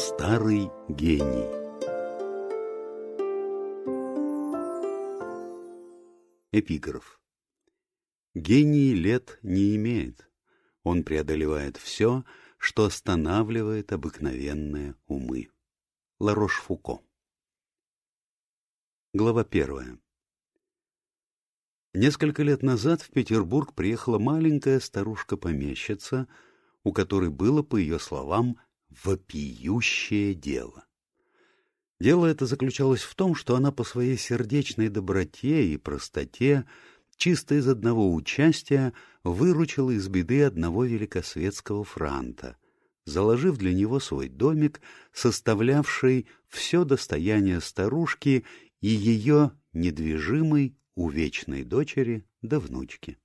Старый гений Эпиграф Гений лет не имеет. Он преодолевает все, что останавливает обыкновенные умы. Ларош-Фуко Глава первая Несколько лет назад в Петербург приехала маленькая старушка-помещица, у которой было, по ее словам, вопиющее дело. Дело это заключалось в том, что она по своей сердечной доброте и простоте, чисто из одного участия, выручила из беды одного великосветского франта, заложив для него свой домик, составлявший все достояние старушки и ее недвижимый у вечной дочери да внучки.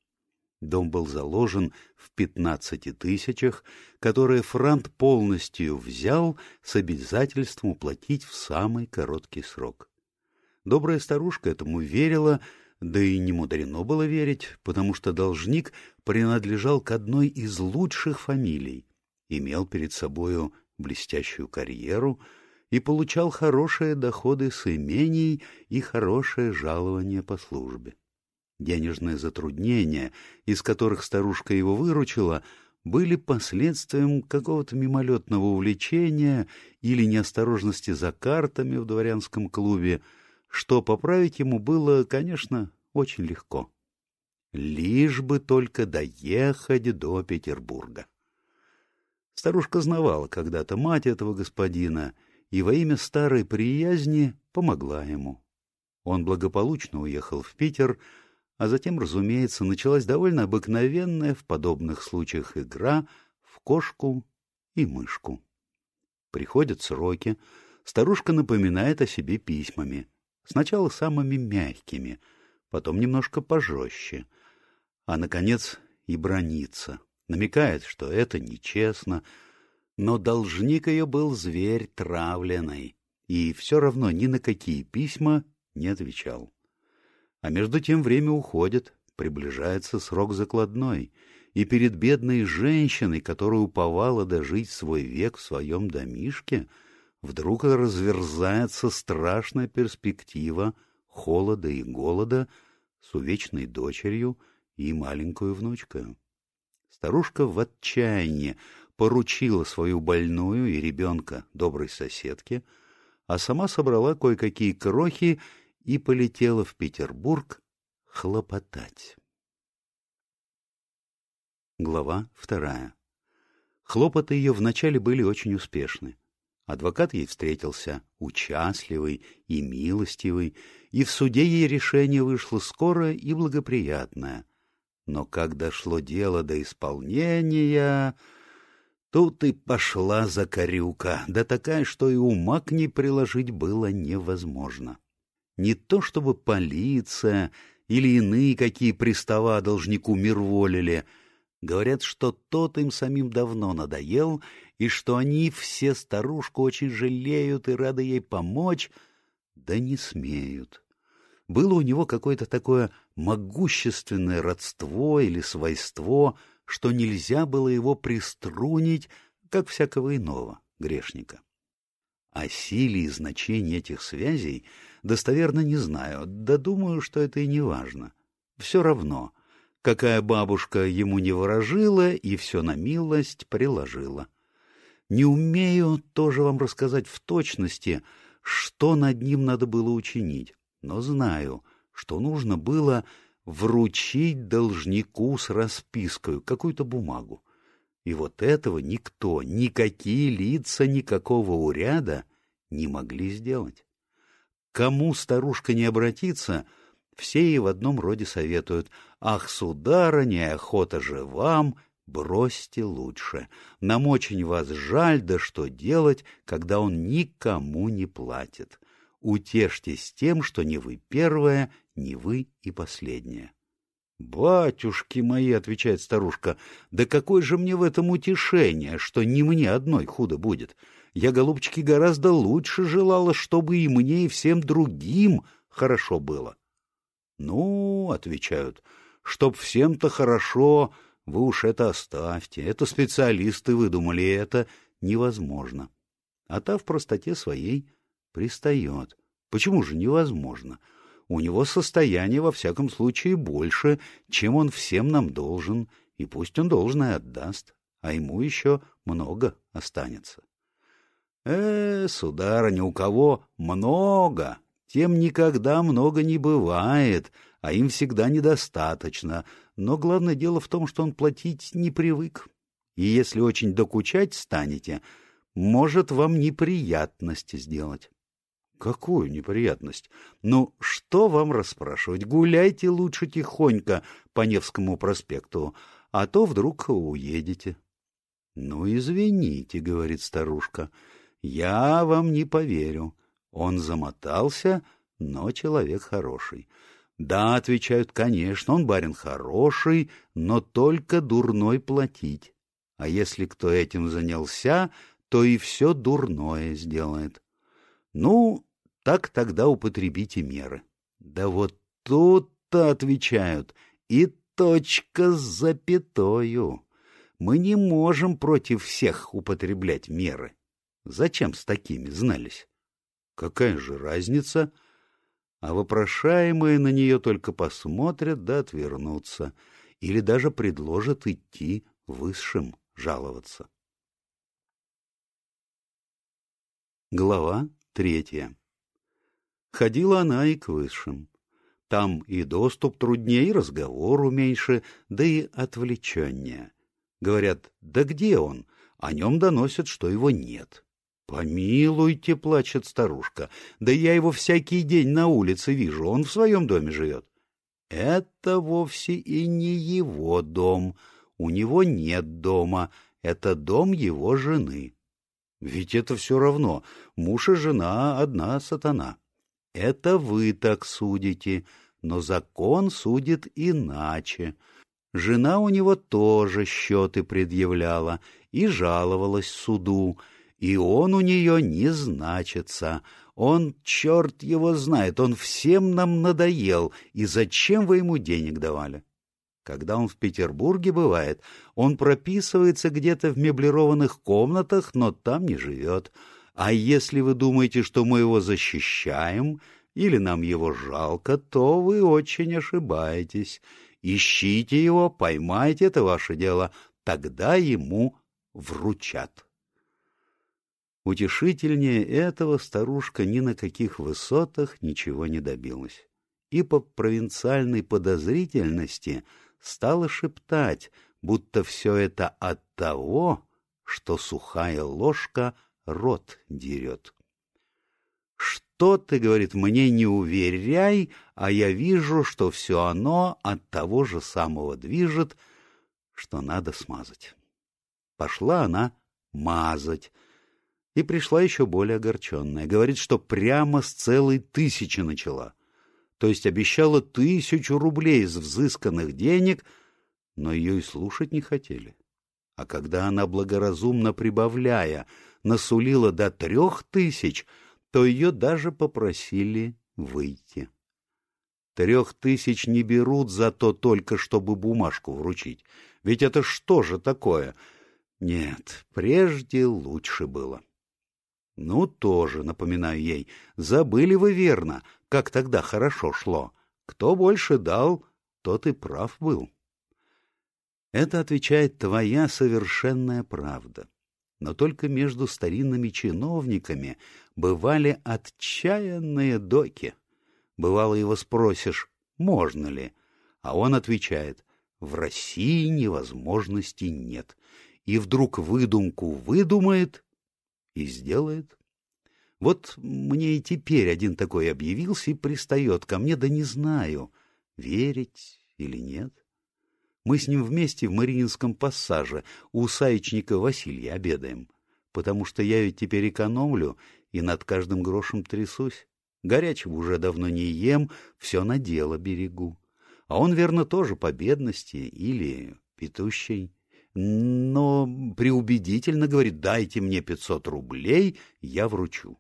Дом был заложен в пятнадцати тысячах, которые Франт полностью взял с обязательством уплатить в самый короткий срок. Добрая старушка этому верила, да и не мудрено было верить, потому что должник принадлежал к одной из лучших фамилий, имел перед собою блестящую карьеру и получал хорошие доходы с имений и хорошее жалование по службе. Денежные затруднения, из которых старушка его выручила, были последствием какого-то мимолетного увлечения или неосторожности за картами в дворянском клубе, что поправить ему было, конечно, очень легко. Лишь бы только доехать до Петербурга. Старушка знавала когда-то мать этого господина и во имя старой приязни помогла ему. Он благополучно уехал в Питер, а затем, разумеется, началась довольно обыкновенная в подобных случаях игра в кошку и мышку. Приходят сроки, старушка напоминает о себе письмами, сначала самыми мягкими, потом немножко пожестче, а, наконец, и бронится, намекает, что это нечестно, но должник ее был зверь травленный, и все равно ни на какие письма не отвечал. А между тем время уходит, приближается срок закладной, и перед бедной женщиной, которая уповала дожить свой век в своем домишке, вдруг разверзается страшная перспектива холода и голода с увечной дочерью и маленькую внучкой. Старушка в отчаянии поручила свою больную и ребенка доброй соседке, а сама собрала кое-какие крохи и полетела в Петербург хлопотать. Глава вторая. Хлопоты ее вначале были очень успешны. Адвокат ей встретился участливый и милостивый, и в суде ей решение вышло скорое и благоприятное. Но как дошло дело до исполнения, тут и пошла закорюка, да такая, что и ума к ней приложить было невозможно. Не то чтобы полиция или иные какие пристава должнику мир волили. Говорят, что тот им самим давно надоел, и что они все старушку очень жалеют и рады ей помочь, да не смеют. Было у него какое-то такое могущественное родство или свойство, что нельзя было его приструнить, как всякого иного грешника. О силе и значении этих связей достоверно не знаю, да думаю, что это и не важно. Все равно, какая бабушка ему не ворожила и все на милость приложила. Не умею тоже вам рассказать в точности, что над ним надо было учинить, но знаю, что нужно было вручить должнику с распиской какую-то бумагу. И вот этого никто, никакие лица никакого уряда не могли сделать. Кому старушка не обратится, все ей в одном роде советуют «Ах, сударыня, охота же вам, бросьте лучше. Нам очень вас жаль, да что делать, когда он никому не платит. Утешьтесь тем, что не вы первая, не вы и последняя». «Батюшки мои», — отвечает старушка, — «да какое же мне в этом утешение, что не мне одной худо будет? Я, голубчики, гораздо лучше желала, чтобы и мне, и всем другим хорошо было». «Ну», — отвечают, — «чтоб всем-то хорошо, вы уж это оставьте, это специалисты выдумали, это невозможно». а та в простоте своей пристает. Почему же невозможно? У него состояние, во всяком случае, больше, чем он всем нам должен, и пусть он должное отдаст, а ему еще много останется. Э, сударыня, у кого много, тем никогда много не бывает, а им всегда недостаточно. Но главное дело в том, что он платить не привык. И если очень докучать станете, может вам неприятность сделать. Какую неприятность? Ну, что вам расспрашивать? Гуляйте лучше тихонько по Невскому проспекту, а то вдруг уедете. Ну, извините, говорит старушка, я вам не поверю. Он замотался, но человек хороший. Да, отвечают, конечно, он барин хороший, но только дурной платить. А если кто этим занялся, то и все дурное сделает. Ну, так тогда употребите меры. Да вот тут-то отвечают, и точка с запятою. Мы не можем против всех употреблять меры. Зачем с такими знались? Какая же разница? А вопрошаемые на нее только посмотрят да отвернутся, или даже предложат идти высшим жаловаться. Глава третья Ходила она и к высшим. Там и доступ труднее, и разговору меньше, да и отвлеченнее. Говорят, да где он? О нем доносят, что его нет. «Помилуйте», — плачет старушка, — «да я его всякий день на улице вижу, он в своем доме живет». «Это вовсе и не его дом, у него нет дома, это дом его жены». Ведь это все равно, муж и жена — одна сатана. Это вы так судите, но закон судит иначе. Жена у него тоже счеты предъявляла и жаловалась суду, и он у нее не значится. Он, черт его знает, он всем нам надоел, и зачем вы ему денег давали? Когда он в Петербурге бывает, он прописывается где-то в меблированных комнатах, но там не живет. А если вы думаете, что мы его защищаем или нам его жалко, то вы очень ошибаетесь. Ищите его, поймайте, это ваше дело, тогда ему вручат. Утешительнее этого старушка ни на каких высотах ничего не добилась. И по провинциальной подозрительности стала шептать, будто все это от того, что сухая ложка рот дерет. «Что ты, — говорит, — мне не уверяй, а я вижу, что все оно от того же самого движет, что надо смазать». Пошла она мазать, и пришла еще более огорченная. Говорит, что прямо с целой тысячи начала. То есть обещала тысячу рублей из взысканных денег, но ее и слушать не хотели. А когда она, благоразумно прибавляя, насулила до трех тысяч, то ее даже попросили выйти. Трех тысяч не берут за то только, чтобы бумажку вручить. Ведь это что же такое? Нет, прежде лучше было. Ну, тоже, напоминаю ей, забыли вы верно, как тогда хорошо шло. Кто больше дал, тот и прав был. Это отвечает твоя совершенная правда. Но только между старинными чиновниками бывали отчаянные доки. Бывало его спросишь, можно ли, а он отвечает, в России невозможности нет. И вдруг выдумку выдумает и сделает. Вот мне и теперь один такой объявился и пристает ко мне, да не знаю, верить или нет. Мы с ним вместе в Мариинском пассаже у саечника Василия обедаем, потому что я ведь теперь экономлю и над каждым грошем трясусь. Горячего уже давно не ем, все на дело берегу. А он, верно, тоже по бедности или петущей но преубедительно говорит, дайте мне пятьсот рублей, я вручу.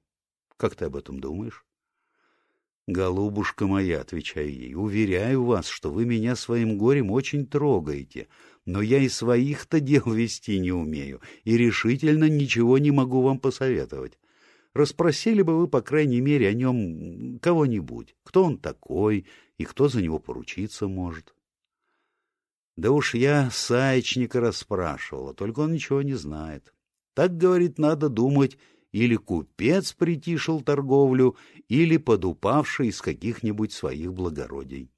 Как ты об этом думаешь? Голубушка моя, отвечаю ей, уверяю вас, что вы меня своим горем очень трогаете. но я и своих-то дел вести не умею, и решительно ничего не могу вам посоветовать. Расспросили бы вы, по крайней мере, о нем кого-нибудь, кто он такой и кто за него поручиться может. Да уж я Саечника расспрашивала, только он ничего не знает. Так, говорит, надо думать, или купец притишил торговлю, или подупавший из каких-нибудь своих благородий.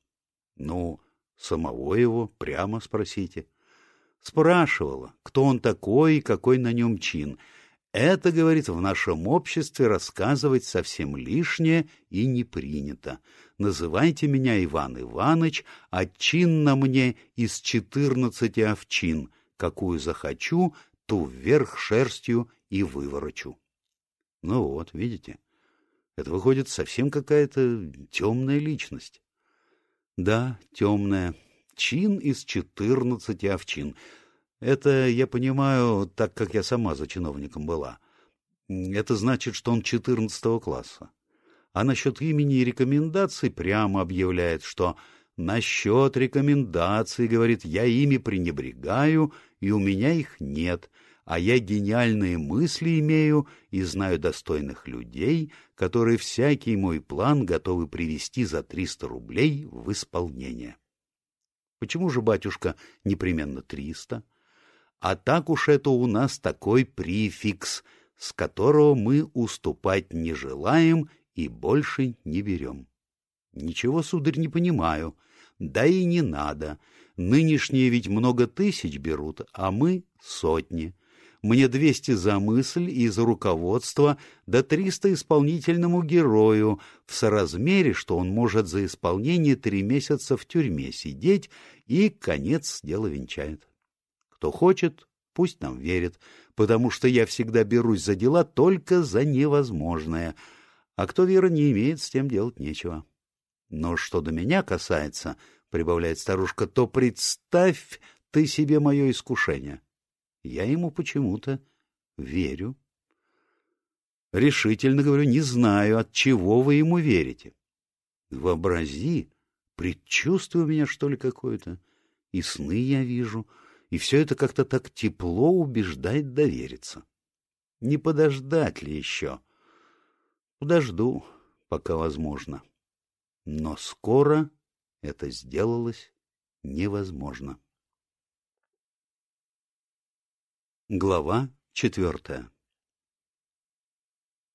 Ну, самого его прямо спросите. Спрашивала, кто он такой и какой на нем чин. Это, говорит, в нашем обществе рассказывать совсем лишнее и не принято. Называйте меня Иван Иваныч, а чин на мне из четырнадцати овчин. Какую захочу, ту вверх шерстью и выворочу. Ну вот, видите, это выходит совсем какая-то темная личность. Да, темная. Чин из четырнадцати овчин. Это я понимаю, так как я сама за чиновником была. Это значит, что он четырнадцатого класса. А насчет имени и рекомендаций прямо объявляет, что насчет рекомендаций, говорит, я ими пренебрегаю, и у меня их нет, а я гениальные мысли имею и знаю достойных людей, которые всякий мой план готовы привести за триста рублей в исполнение. Почему же, батюшка, непременно триста? А так уж это у нас такой префикс, с которого мы уступать не желаем и больше не берем. Ничего, сударь, не понимаю. Да и не надо. Нынешние ведь много тысяч берут, а мы — сотни. Мне двести за мысль и за руководство, да триста исполнительному герою, в соразмере, что он может за исполнение три месяца в тюрьме сидеть и конец дела венчает. Кто хочет, пусть нам верит, потому что я всегда берусь за дела только за невозможное, а кто веры не имеет, с тем делать нечего. Но что до меня касается, — прибавляет старушка, — то представь ты себе мое искушение. Я ему почему-то верю. Решительно говорю, не знаю, от чего вы ему верите. Вообрази, предчувствие у меня, что ли, какое-то, и сны я вижу, и все это как-то так тепло убеждает довериться. Не подождать ли еще? Подожду, пока возможно. Но скоро это сделалось невозможно. Глава четвертая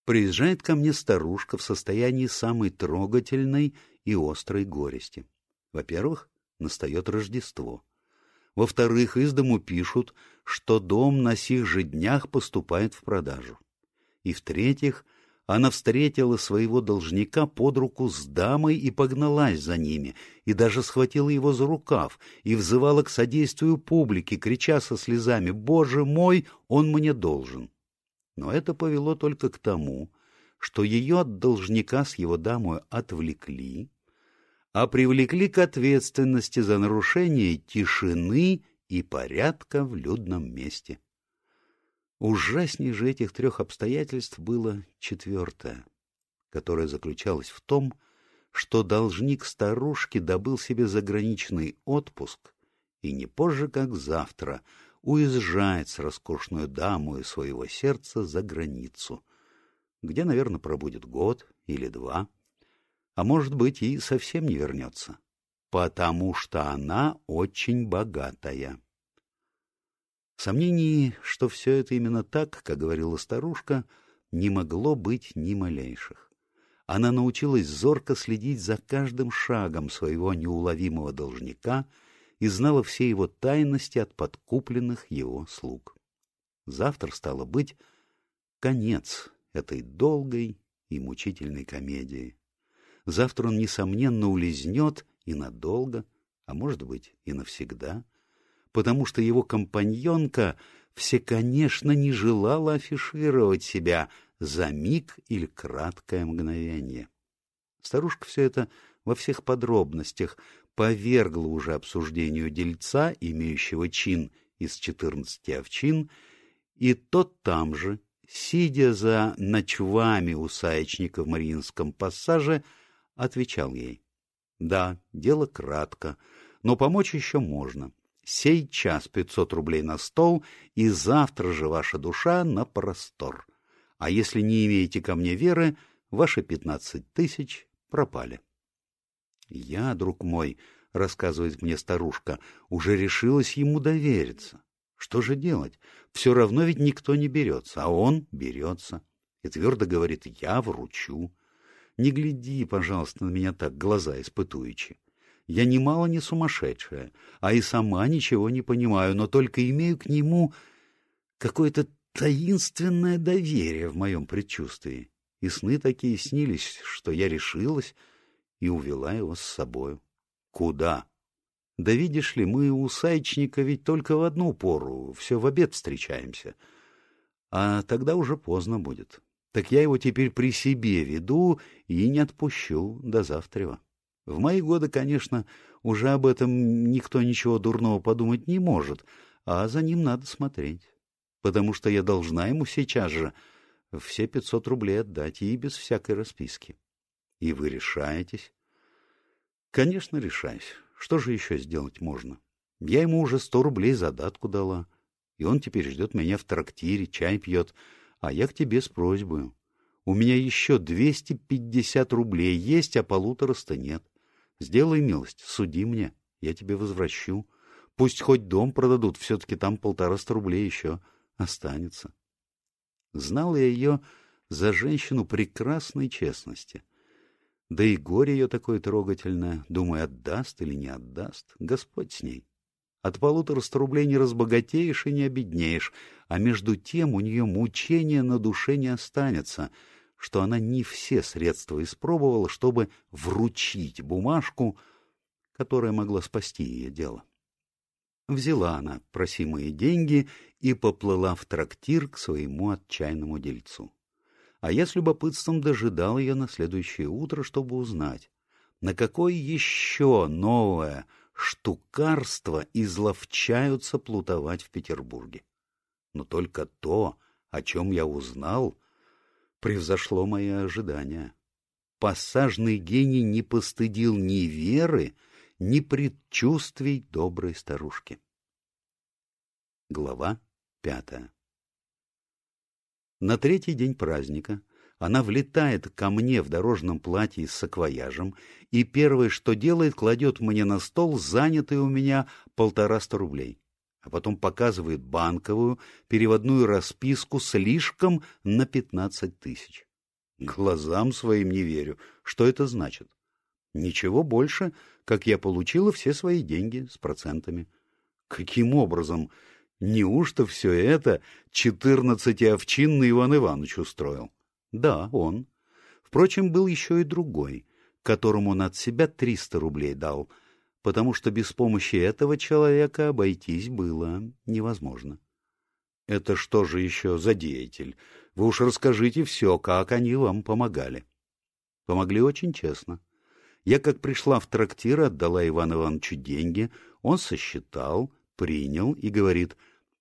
Приезжает ко мне старушка в состоянии самой трогательной и острой горести. Во-первых, настает Рождество. Во-вторых, из дому пишут, что дом на сих же днях поступает в продажу. И в-третьих, она встретила своего должника под руку с дамой и погналась за ними, и даже схватила его за рукав, и взывала к содействию публики, крича со слезами «Боже мой, он мне должен!». Но это повело только к тому, что ее от должника с его дамой отвлекли, а привлекли к ответственности за нарушение тишины и порядка в людном месте. Ужасней же этих трех обстоятельств было четвертое, которое заключалось в том, что должник старушки добыл себе заграничный отпуск и не позже, как завтра, уезжает с роскошную даму из своего сердца за границу, где, наверное, пробудет год или два, а может быть и совсем не вернется, потому что она очень богатая. Сомнений, что все это именно так, как говорила старушка, не могло быть ни малейших. Она научилась зорко следить за каждым шагом своего неуловимого должника и знала все его тайности от подкупленных его слуг. Завтра, стало быть, конец этой долгой и мучительной комедии. Завтра он, несомненно, улизнет и надолго, а может быть и навсегда — потому что его компаньонка все, конечно, не желала афишировать себя за миг или краткое мгновение. Старушка все это во всех подробностях повергла уже обсуждению дельца, имеющего чин из четырнадцати овчин, и тот там же, сидя за ночвами у саечника в Мариинском пассаже, отвечал ей. Да, дело кратко, но помочь еще можно. Сей час пятьсот рублей на стол, и завтра же ваша душа на простор. А если не имеете ко мне веры, ваши пятнадцать тысяч пропали. Я, друг мой, — рассказывает мне старушка, — уже решилась ему довериться. Что же делать? Все равно ведь никто не берется, а он берется. И твердо говорит, я вручу. Не гляди, пожалуйста, на меня так, глаза испытуючи. Я немало не сумасшедшая, а и сама ничего не понимаю, но только имею к нему какое-то таинственное доверие в моем предчувствии. И сны такие снились, что я решилась и увела его с собою. Куда? Да видишь ли, мы у Сайчника ведь только в одну пору, все в обед встречаемся. А тогда уже поздно будет. Так я его теперь при себе веду и не отпущу до завтра. В мои годы, конечно, уже об этом никто ничего дурного подумать не может, а за ним надо смотреть потому что я должна ему сейчас же все пятьсот рублей отдать и без всякой расписки. И вы решаетесь? Конечно, решаюсь. Что же еще сделать можно? Я ему уже сто рублей задатку дала, и он теперь ждет меня в трактире, чай пьет, а я к тебе с просьбой. У меня еще двести пятьдесят рублей есть, а полутораста нет. Сделай милость, суди мне, я тебе возвращу. Пусть хоть дом продадут, все-таки там полтораста рублей еще останется. Знал я ее за женщину прекрасной честности. Да и горе ее такое трогательное, думаю, отдаст или не отдаст, Господь с ней. От полутораста рублей не разбогатеешь и не обеднеешь, а между тем у нее мучения на душе не останется, что она не все средства испробовала, чтобы вручить бумажку, которая могла спасти ее дело. Взяла она просимые деньги и поплыла в трактир к своему отчаянному дельцу. А я с любопытством дожидал ее на следующее утро, чтобы узнать, на какое еще новое штукарство изловчаются плутовать в Петербурге. Но только то, о чем я узнал, превзошло мои ожидания. Пассажный гений не постыдил ни веры, ни предчувствий доброй старушки. Глава пятая На третий день праздника она влетает ко мне в дорожном платье с саквояжем и первое, что делает, кладет мне на стол занятый у меня полтораста рублей, а потом показывает банковую переводную расписку слишком на пятнадцать тысяч. Глазам своим не верю. Что это значит? Ничего больше, как я получила все свои деньги с процентами. Каким образом? Неужто все это четырнадцатиовчинный Иван Иванович устроил? Да, он. Впрочем, был еще и другой, которому он от себя триста рублей дал, потому что без помощи этого человека обойтись было невозможно. Это что же еще за деятель? Вы уж расскажите все, как они вам помогали. Помогли очень честно. Я, как пришла в трактир, отдала Ивану Ивановичу деньги, он сосчитал, принял и говорит,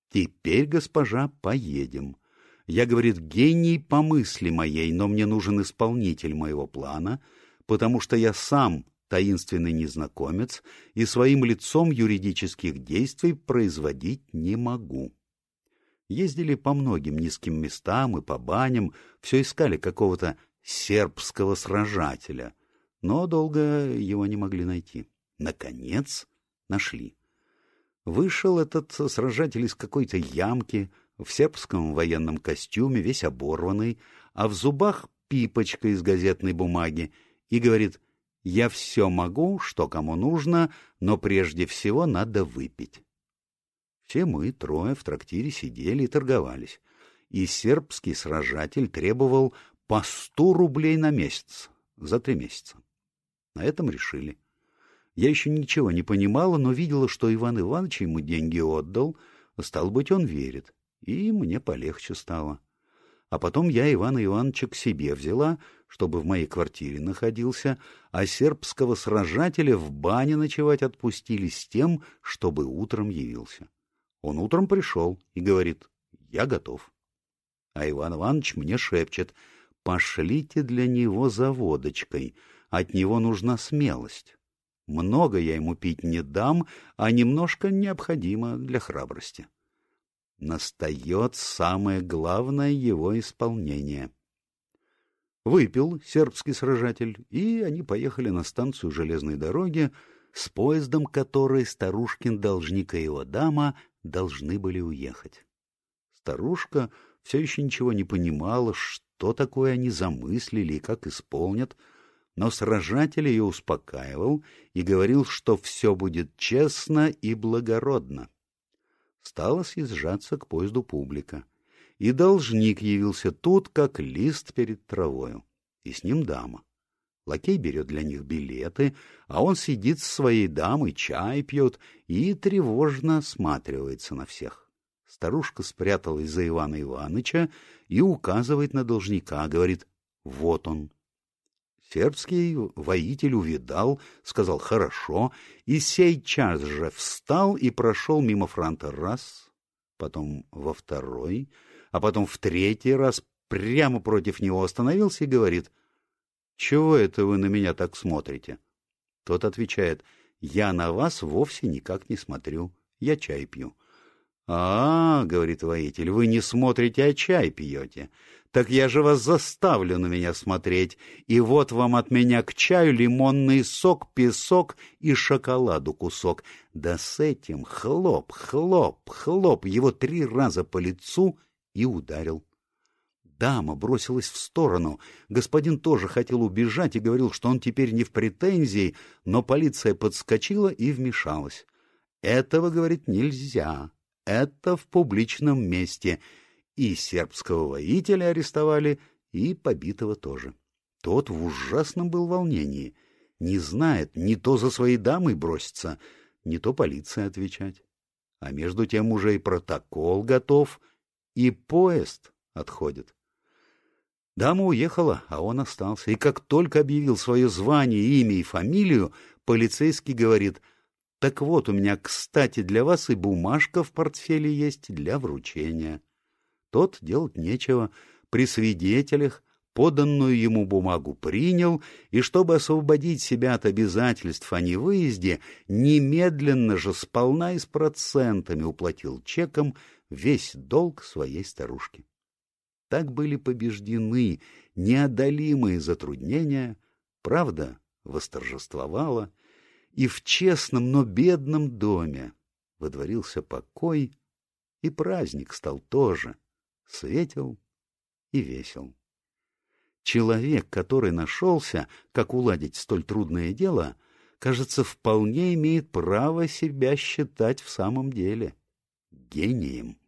«Теперь, госпожа, поедем». Я, говорит, гений по мысли моей, но мне нужен исполнитель моего плана, потому что я сам таинственный незнакомец и своим лицом юридических действий производить не могу. Ездили по многим низким местам и по баням, все искали какого-то сербского сражателя — но долго его не могли найти. Наконец нашли. Вышел этот сражатель из какой-то ямки, в сербском военном костюме, весь оборванный, а в зубах пипочка из газетной бумаги, и говорит, «Я все могу, что кому нужно, но прежде всего надо выпить». Все мы, трое, в трактире сидели и торговались, и сербский сражатель требовал по сто рублей на месяц за три месяца. На этом решили. Я еще ничего не понимала, но видела, что Иван Иванович ему деньги отдал, стал быть, он верит, и мне полегче стало. А потом я Ивана Ивановича к себе взяла, чтобы в моей квартире находился, а сербского сражателя в бане ночевать отпустили с тем, чтобы утром явился. Он утром пришел и говорит, я готов. А Иван Иванович мне шепчет, пошлите для него за водочкой — от него нужна смелость. Много я ему пить не дам, а немножко необходимо для храбрости. Настает самое главное его исполнение. Выпил сербский сражатель, и они поехали на станцию железной дороги, с поездом которой старушкин должник и его дама должны были уехать. Старушка все еще ничего не понимала, что такое они замыслили и как исполнят, но сражатель ее успокаивал и говорил, что все будет честно и благородно. Стала съезжаться к поезду публика, и должник явился тут, как лист перед травою, и с ним дама. Лакей берет для них билеты, а он сидит с своей дамой, чай пьет и тревожно осматривается на всех. Старушка спряталась за Ивана Ивановича и указывает на должника, говорит «Вот он». Сербский воитель увидал, сказал «хорошо», и сей час же встал и прошел мимо франта раз, потом во второй, а потом в третий раз прямо против него остановился и говорит «Чего это вы на меня так смотрите?» Тот отвечает «Я на вас вовсе никак не смотрю, я чай пью». «А, — говорит воитель, — вы не смотрите, а чай пьете. Так я же вас заставлю на меня смотреть, и вот вам от меня к чаю лимонный сок, песок и шоколаду кусок. Да с этим хлоп, хлоп, хлоп его три раза по лицу и ударил. Дама бросилась в сторону. Господин тоже хотел убежать и говорил, что он теперь не в претензии, но полиция подскочила и вмешалась. «Этого, — говорит, — нельзя. Это в публичном месте. И сербского воителя арестовали, и побитого тоже. Тот в ужасном был волнении. Не знает, не то за своей дамой броситься, не то полиция отвечать. А между тем уже и протокол готов, и поезд отходит. Дама уехала, а он остался. И как только объявил свое звание, имя и фамилию, полицейский говорит, «Так вот, у меня, кстати, для вас и бумажка в портфеле есть для вручения». Тот делать нечего. При свидетелях поданную ему бумагу принял, и чтобы освободить себя от обязательств о невыезде, немедленно же сполна и с процентами уплатил чеком весь долг своей старушки. Так были побеждены неодолимые затруднения, правда восторжествовала, и в честном, но бедном доме водворился покой, и праздник стал тоже светел и весел. Человек, который нашелся, как уладить столь трудное дело, кажется, вполне имеет право себя считать в самом деле гением.